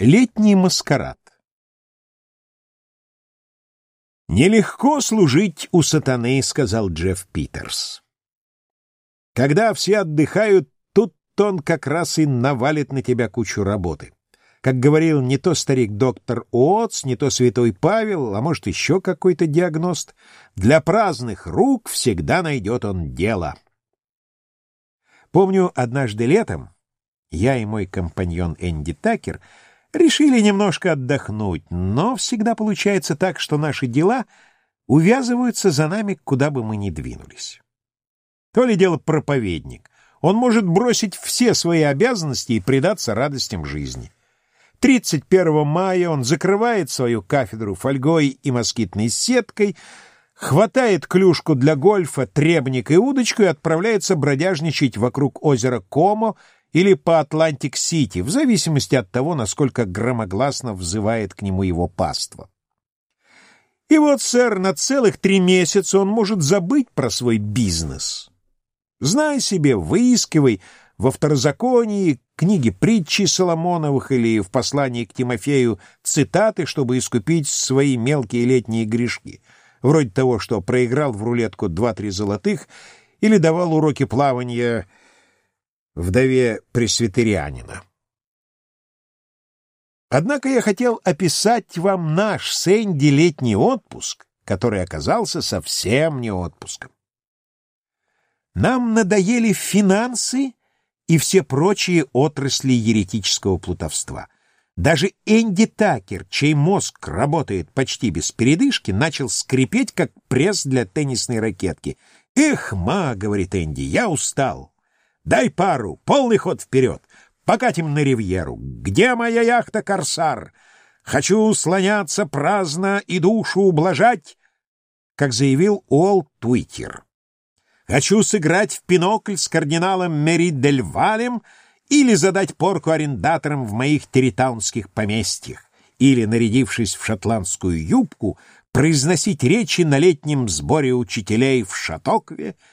Летний маскарад «Нелегко служить у сатаны», — сказал Джефф Питерс. «Когда все отдыхают, тут он как раз и навалит на тебя кучу работы. Как говорил не то старик-доктор Уотс, не то святой Павел, а может, еще какой-то диагност, для праздных рук всегда найдет он дело». Помню, однажды летом я и мой компаньон Энди Такер — Решили немножко отдохнуть, но всегда получается так, что наши дела увязываются за нами, куда бы мы ни двинулись. То ли дело проповедник. Он может бросить все свои обязанности и предаться радостям жизни. 31 мая он закрывает свою кафедру фольгой и москитной сеткой, хватает клюшку для гольфа, требник и удочку и отправляется бродяжничать вокруг озера Комо или по Атлантик-Сити, в зависимости от того, насколько громогласно взывает к нему его паства. И вот, сэр, на целых три месяца он может забыть про свой бизнес. Знай себе, выискивай во второзаконии, книге притчи Соломоновых или в послании к Тимофею цитаты, чтобы искупить свои мелкие летние грешки, вроде того, что проиграл в рулетку два-три золотых или давал уроки плавания вдове пресвитерианина. Однако я хотел описать вам наш с Энди летний отпуск, который оказался совсем не отпуском. Нам надоели финансы и все прочие отрасли еретического плутовства. Даже Энди Такер, чей мозг работает почти без передышки, начал скрипеть, как пресс для теннисной ракетки. «Эх, ма!» — говорит Энди, — «я устал. Дай пару, полный ход вперед. Покатим на ривьеру. Где моя яхта, корсар? Хочу слоняться праздно и душу ублажать, как заявил Уолл Твиттер. Хочу сыграть в пинокль с кардиналом Меридель Валем или задать порку арендаторам в моих территаунских поместьях, или, нарядившись в шотландскую юбку, произносить речи на летнем сборе учителей в Шатокве —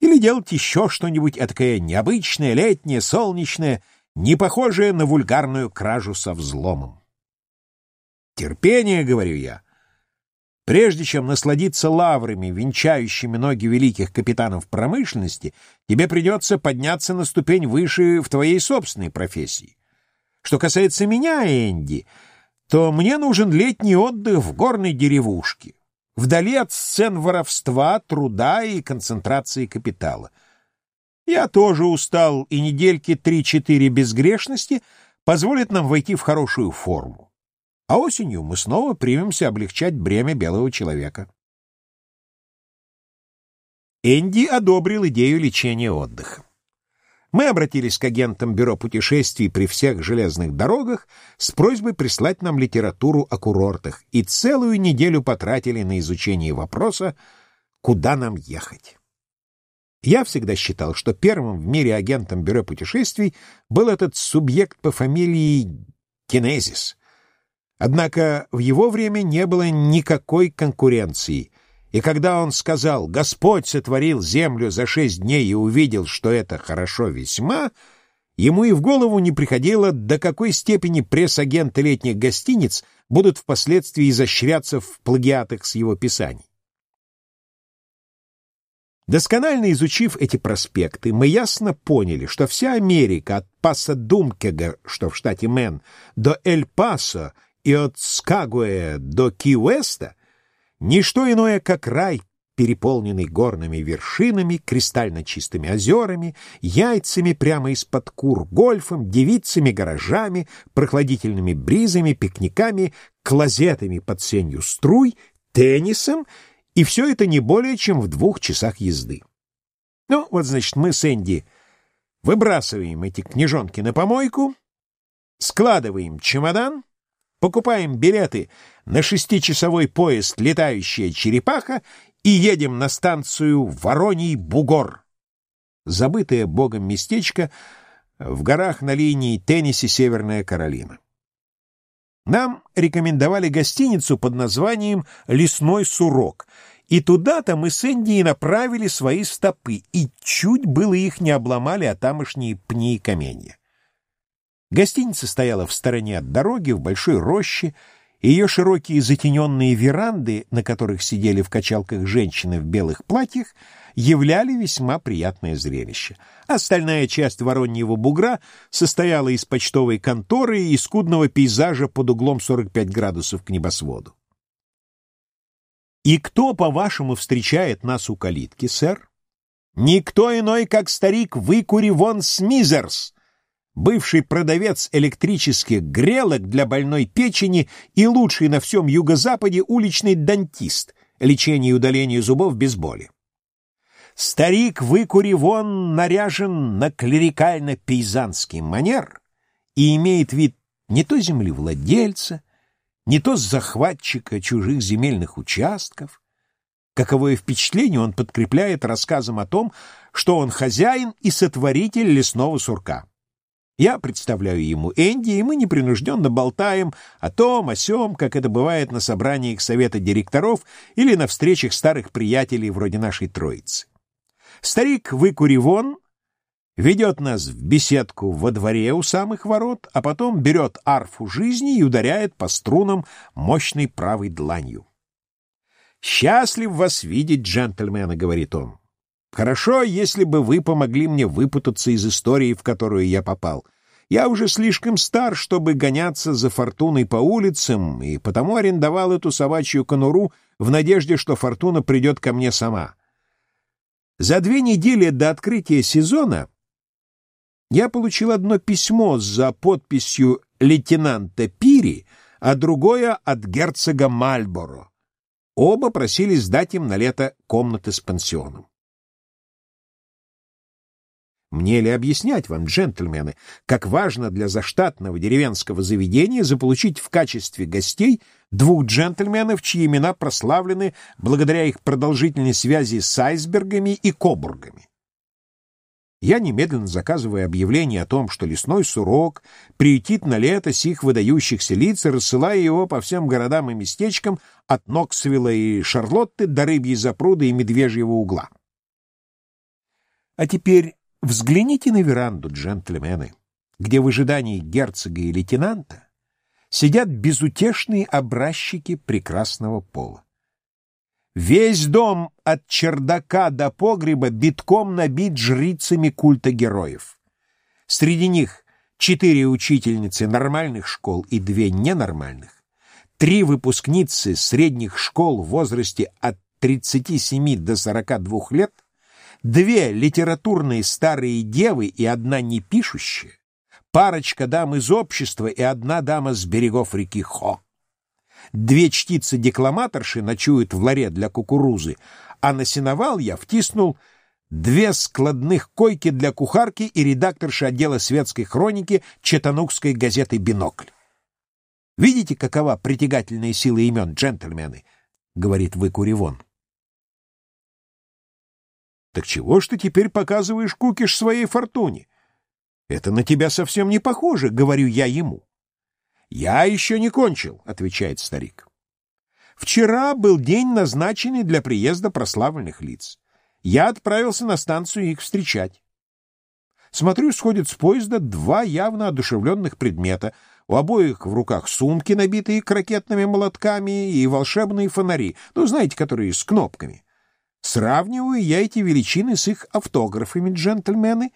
или делать еще что-нибудь такое необычное, летнее, солнечное, не похожее на вульгарную кражу со взломом. Терпение, говорю я. Прежде чем насладиться лаврами, венчающими ноги великих капитанов промышленности, тебе придется подняться на ступень выше в твоей собственной профессии. Что касается меня, Энди, то мне нужен летний отдых в горной деревушке вдали от сцен воровства, труда и концентрации капитала. Я тоже устал, и недельки три-четыре безгрешности позволят нам войти в хорошую форму. А осенью мы снова примемся облегчать бремя белого человека. Энди одобрил идею лечения отдыха. Мы обратились к агентам Бюро путешествий при всех железных дорогах с просьбой прислать нам литературу о курортах и целую неделю потратили на изучение вопроса, куда нам ехать. Я всегда считал, что первым в мире агентом Бюро путешествий был этот субъект по фамилии Кинезис. Однако в его время не было никакой конкуренции — и когда он сказал «Господь сотворил землю за шесть дней и увидел, что это хорошо весьма», ему и в голову не приходило, до какой степени пресс-агенты летних гостиниц будут впоследствии изощряться в плагиатах с его писаний. Досконально изучив эти проспекты, мы ясно поняли, что вся Америка от Паса Думкега, что в штате Мэн, до Эль-Пасо и от Скагуэ до Ки-Уэста Ничто иное, как рай, переполненный горными вершинами, кристально чистыми озерами, яйцами прямо из-под кур, гольфом, девицами, гаражами, прохладительными бризами, пикниками, клозетами под сенью струй, теннисом, и все это не более чем в двух часах езды. Ну, вот, значит, мы с Энди выбрасываем эти книжонки на помойку, складываем чемодан, покупаем билеты на шестичасовой поезд «Летающая черепаха» и едем на станцию Вороний Бугор, забытое богом местечко в горах на линии Теннесси-Северная Каролина. Нам рекомендовали гостиницу под названием «Лесной сурок», и туда-то мы с Энди направили свои стопы, и чуть было их не обломали о тамошние пни и каменья. Гостиница стояла в стороне от дороги, в большой роще, и ее широкие затененные веранды, на которых сидели в качалках женщины в белых платьях, являли весьма приятное зрелище. Остальная часть Вороньего бугра состояла из почтовой конторы и скудного пейзажа под углом 45 градусов к небосводу. «И кто, по-вашему, встречает нас у калитки, сэр?» «Никто иной, как старик Выкури вон Смизерс!» Бывший продавец электрических грелок для больной печени и лучший на всем юго-западе уличный дантист, лечение и удаление зубов без боли. Старик выкури вон наряжен на клерикально-пейзанский манер и имеет вид не то землевладельца, не то захватчика чужих земельных участков. Каковое впечатление он подкрепляет рассказом о том, что он хозяин и сотворитель лесного сурка. Я представляю ему Энди, и мы непринужденно болтаем о том, о сём, как это бывает на собраниях совета директоров или на встречах старых приятелей вроде нашей троицы. Старик Выкуривон ведет нас в беседку во дворе у самых ворот, а потом берет арфу жизни и ударяет по струнам мощной правой дланью. «Счастлив вас видеть, джентльмены», — говорит он. Хорошо, если бы вы помогли мне выпутаться из истории, в которую я попал. Я уже слишком стар, чтобы гоняться за фортуной по улицам, и потому арендовал эту собачью конуру в надежде, что фортуна придет ко мне сама. За две недели до открытия сезона я получил одно письмо за подписью лейтенанта Пири, а другое от герцога Мальборо. Оба просили сдать им на лето комнаты с пансионом. Мне ли объяснять вам, джентльмены, как важно для заштатного деревенского заведения заполучить в качестве гостей двух джентльменов, чьи имена прославлены благодаря их продолжительной связи с айсбергами и кобургами? Я немедленно заказываю объявление о том, что лесной сурок приютит на лето сих выдающихся лиц и рассылаю его по всем городам и местечкам от Ноксвилла и Шарлотты до Рыбьей запруды и Медвежьего угла. А теперь Взгляните на веранду, джентльмены, где в ожидании герцога и лейтенанта сидят безутешные образчики прекрасного пола. Весь дом от чердака до погреба битком набит жрицами культа героев. Среди них четыре учительницы нормальных школ и две ненормальных, три выпускницы средних школ в возрасте от 37 до 42 лет — две литературные старые девы и одна непишущая, парочка дам из общества и одна дама с берегов реки Хо. Две чтицы-декламаторши ночуют в ларе для кукурузы, а на сеновал я втиснул две складных койки для кухарки и редакторши отдела светской хроники Четанукской газеты «Бинокль». «Видите, какова притягательная сила имен, джентльмены?» — говорит Выкуривон. Так чего ж ты теперь показываешь кукиш своей фортуне? Это на тебя совсем не похоже, говорю я ему. Я еще не кончил, отвечает старик. Вчера был день, назначенный для приезда прославленных лиц. Я отправился на станцию их встречать. Смотрю, сходят с поезда два явно одушевленных предмета. У обоих в руках сумки, набитые крокетными молотками, и волшебные фонари, ну, знаете, которые с кнопками. Сравниваю я эти величины с их автографами, джентльмены,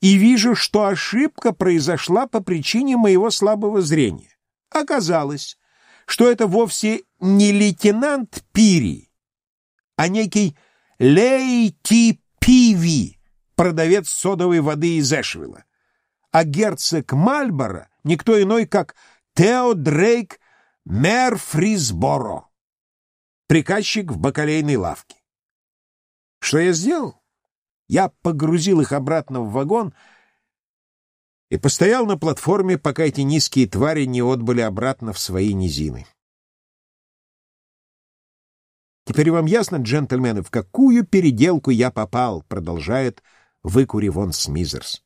и вижу, что ошибка произошла по причине моего слабого зрения. Оказалось, что это вовсе не лейтенант Пири, а некий Лейти Пиви, продавец содовой воды из Эшвилла, а герцог Мальборо никто иной, как Тео Дрейк Мерфрисборо, приказчик в бакалейной лавке. Что я сделал? Я погрузил их обратно в вагон и постоял на платформе, пока эти низкие твари не отбыли обратно в свои низины. «Теперь вам ясно, джентльмены, в какую переделку я попал?» — продолжает выкури вон Смизерс.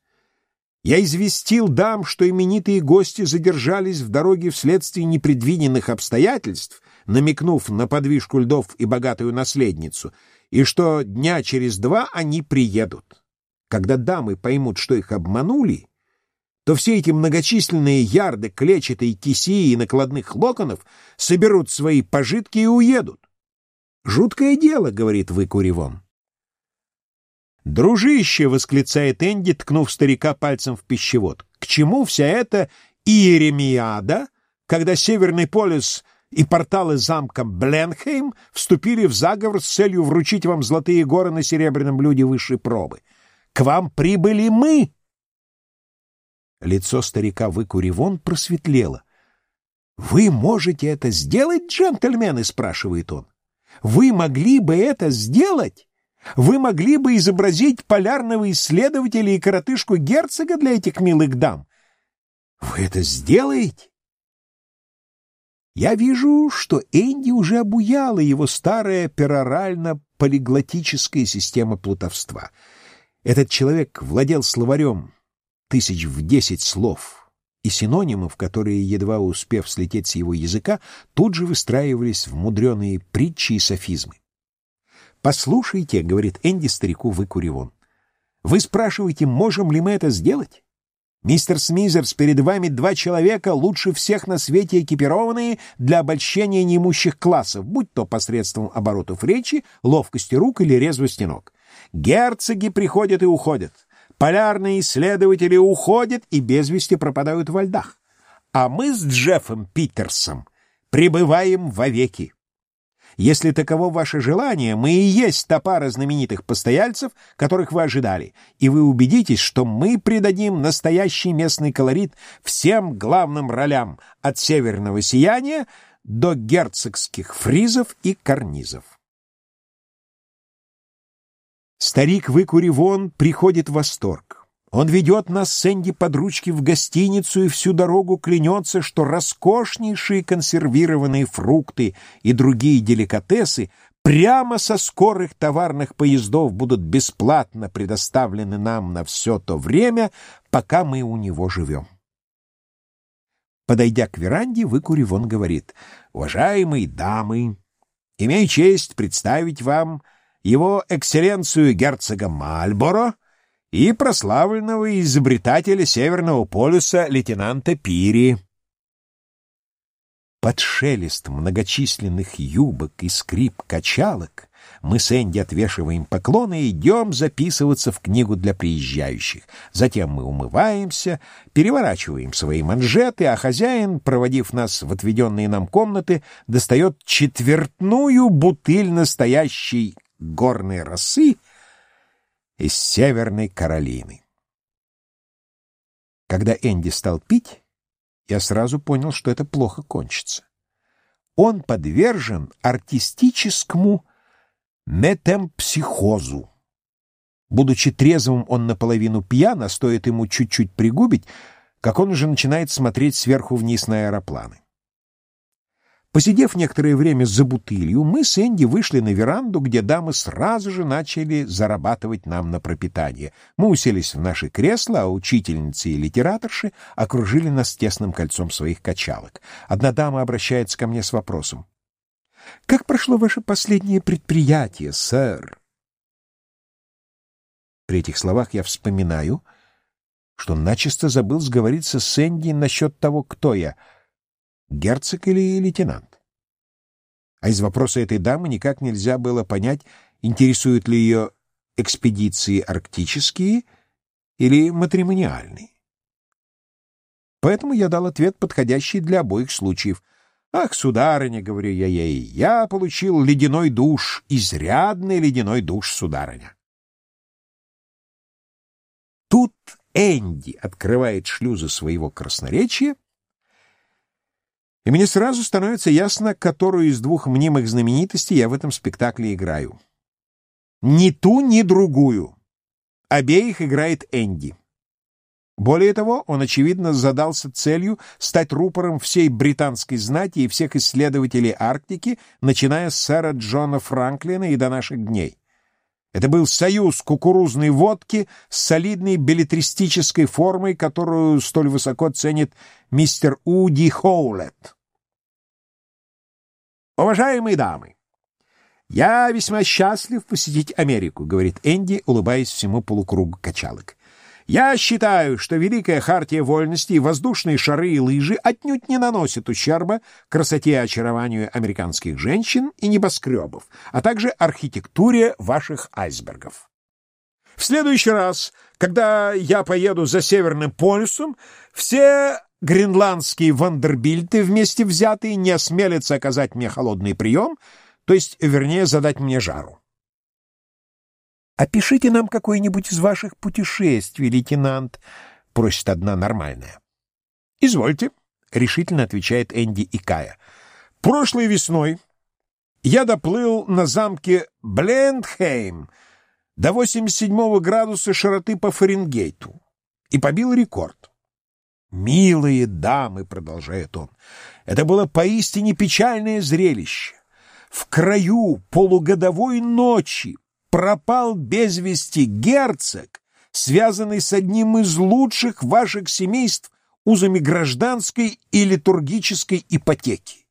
«Я известил дам, что именитые гости задержались в дороге вследствие непредвиденных обстоятельств, намекнув на подвижку льдов и богатую наследницу, и что дня через два они приедут. Когда дамы поймут, что их обманули, то все эти многочисленные ярды клетчатой кисии и накладных локонов соберут свои пожитки и уедут. «Жуткое дело», — говорит выкуревон. «Дружище!» — восклицает Энди, ткнув старика пальцем в пищевод. «К чему вся эта иеремиада, когда Северный полюс и порталы замка Бленхейм вступили в заговор с целью вручить вам золотые горы на серебряном блюде высшей пробы? К вам прибыли мы!» Лицо старика выкуревон просветлело. «Вы можете это сделать, джентльмены?» — спрашивает он. «Вы могли бы это сделать?» Вы могли бы изобразить полярного исследователя и коротышку-герцога для этих милых дам. Вы это сделаете? Я вижу, что Энди уже обуяла его старая перорально-полиглотическая система плутовства. Этот человек владел словарем тысяч в десять слов и синонимов, которые, едва успев слететь с его языка, тут же выстраивались в мудреные притчи и софизмы. «Послушайте», — говорит Энди старику, выкурив он, — «вы спрашиваете, можем ли мы это сделать? Мистер Смизерс, перед вами два человека, лучше всех на свете экипированные для обольщения неимущих классов, будь то посредством оборотов речи, ловкости рук или резвости ног. Герцоги приходят и уходят, полярные исследователи уходят и без вести пропадают во льдах. А мы с Джеффом Питерсом пребываем вовеки. Если таково ваше желание, мы и есть та пара знаменитых постояльцев, которых вы ожидали, и вы убедитесь, что мы придадим настоящий местный колорит всем главным ролям от северного сияния до герцогских фризов и карнизов. Старик, выкурив вон, приходит в восторг. Он ведет нас с Энди под ручки в гостиницу и всю дорогу клянется, что роскошнейшие консервированные фрукты и другие деликатесы прямо со скорых товарных поездов будут бесплатно предоставлены нам на все то время, пока мы у него живем. Подойдя к веранде, выкурив, он говорит, «Уважаемые дамы, имею честь представить вам его экселленцию герцога Мальборо, и прославленного изобретателя Северного полюса лейтенанта Пири. Под шелест многочисленных юбок и скрип качалок мы с Энди отвешиваем поклоны и идем записываться в книгу для приезжающих. Затем мы умываемся, переворачиваем свои манжеты, а хозяин, проводив нас в отведенные нам комнаты, достает четвертную бутыль настоящей горной росы — из Северной Каролины. Когда Энди стал пить, я сразу понял, что это плохо кончится. Он подвержен артистическому метемпсихозу. Будучи трезвым, он наполовину пьян, а стоит ему чуть-чуть пригубить, как он уже начинает смотреть сверху вниз на аэропланы. Посидев некоторое время за бутылью, мы с Энди вышли на веранду, где дамы сразу же начали зарабатывать нам на пропитание. Мы уселись в наши кресла, а учительницы и литераторши окружили нас тесным кольцом своих качалок. Одна дама обращается ко мне с вопросом. «Как прошло ваше последнее предприятие, сэр?» При этих словах я вспоминаю, что начисто забыл сговориться с Энди насчет того, кто я — герцог или лейтенант. А из вопроса этой дамы никак нельзя было понять, интересуют ли ее экспедиции арктические или матримониальные. Поэтому я дал ответ, подходящий для обоих случаев. «Ах, сударыня», — говорю я ей, — «я получил ледяной душ, изрядный ледяной душ, сударыня». Тут Энди открывает шлюзы своего красноречия и мне сразу становится ясно, которую из двух мнимых знаменитостей я в этом спектакле играю. Ни ту, ни другую. Обеих играет Энди. Более того, он, очевидно, задался целью стать рупором всей британской знати и всех исследователей Арктики, начиная с сэра Джона Франклина и до наших дней. Это был союз кукурузной водки с солидной билетристической формой, которую столь высоко ценит мистер Уди Хоулет. «Уважаемые дамы, я весьма счастлив посетить Америку», — говорит Энди, улыбаясь всему полукругу качалок. Я считаю, что Великая Хартия Вольности и воздушные шары и лыжи отнюдь не наносят ущерба красоте и очарованию американских женщин и небоскребов, а также архитектуре ваших айсбергов. В следующий раз, когда я поеду за Северным полюсом, все гренландские вандербильты вместе взятые не осмелятся оказать мне холодный прием, то есть, вернее, задать мне жару. «Опишите нам какое-нибудь из ваших путешествий, лейтенант», — просит одна нормальная. «Извольте», — решительно отвечает Энди и Кая. «Прошлой весной я доплыл на замке Блендхейм до 87 градуса широты по Фаренгейту и побил рекорд. «Милые дамы», — продолжает он, — «это было поистине печальное зрелище. В краю полугодовой ночи пропал без вести герцог, связанный с одним из лучших ваших семейств узами гражданской и литургической ипотеки.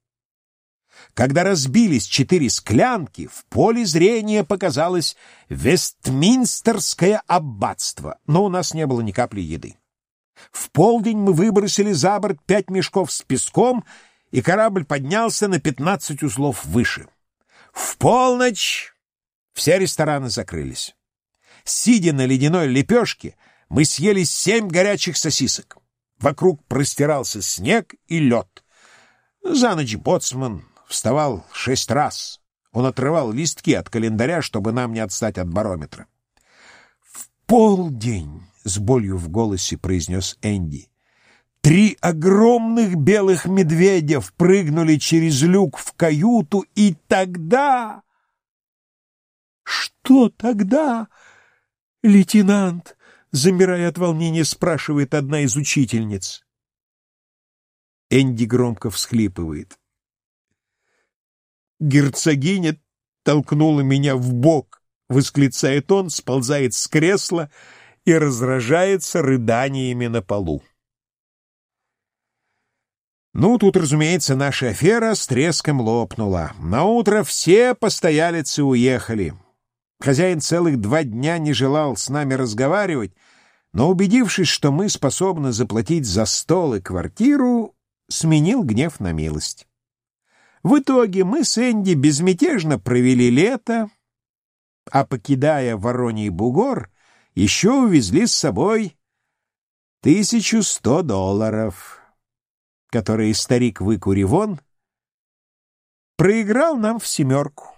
Когда разбились четыре склянки, в поле зрения показалось Вестминстерское аббатство, но у нас не было ни капли еды. В полдень мы выбросили за борт пять мешков с песком, и корабль поднялся на пятнадцать узлов выше. В полночь все рестораны закрылись. Сидя на ледяной лепешке, мы съели семь горячих сосисок. Вокруг простирался снег и лед. За ночь боцман вставал шесть раз. Он отрывал листки от календаря, чтобы нам не отстать от барометра. «В полдень!» — с болью в голосе произнес Энди. Три огромных белых медведя впрыгнули через люк в каюту, и тогда... «Что тогда?» «Лейтенант», — замирая от волнения, спрашивает одна из учительниц. Энди громко всхлипывает. «Герцогиня толкнула меня в бок», — восклицает он, сползает с кресла и разражается рыданиями на полу. Ну, тут, разумеется, наша афера с треском лопнула. На утро все постоялицы уехали. Хозяин целых два дня не желал с нами разговаривать, но, убедившись, что мы способны заплатить за стол и квартиру, сменил гнев на милость. В итоге мы с Энди безмятежно провели лето, а, покидая Вороний бугор, еще увезли с собой тысячу сто долларов, которые старик Выкуривон проиграл нам в семерку.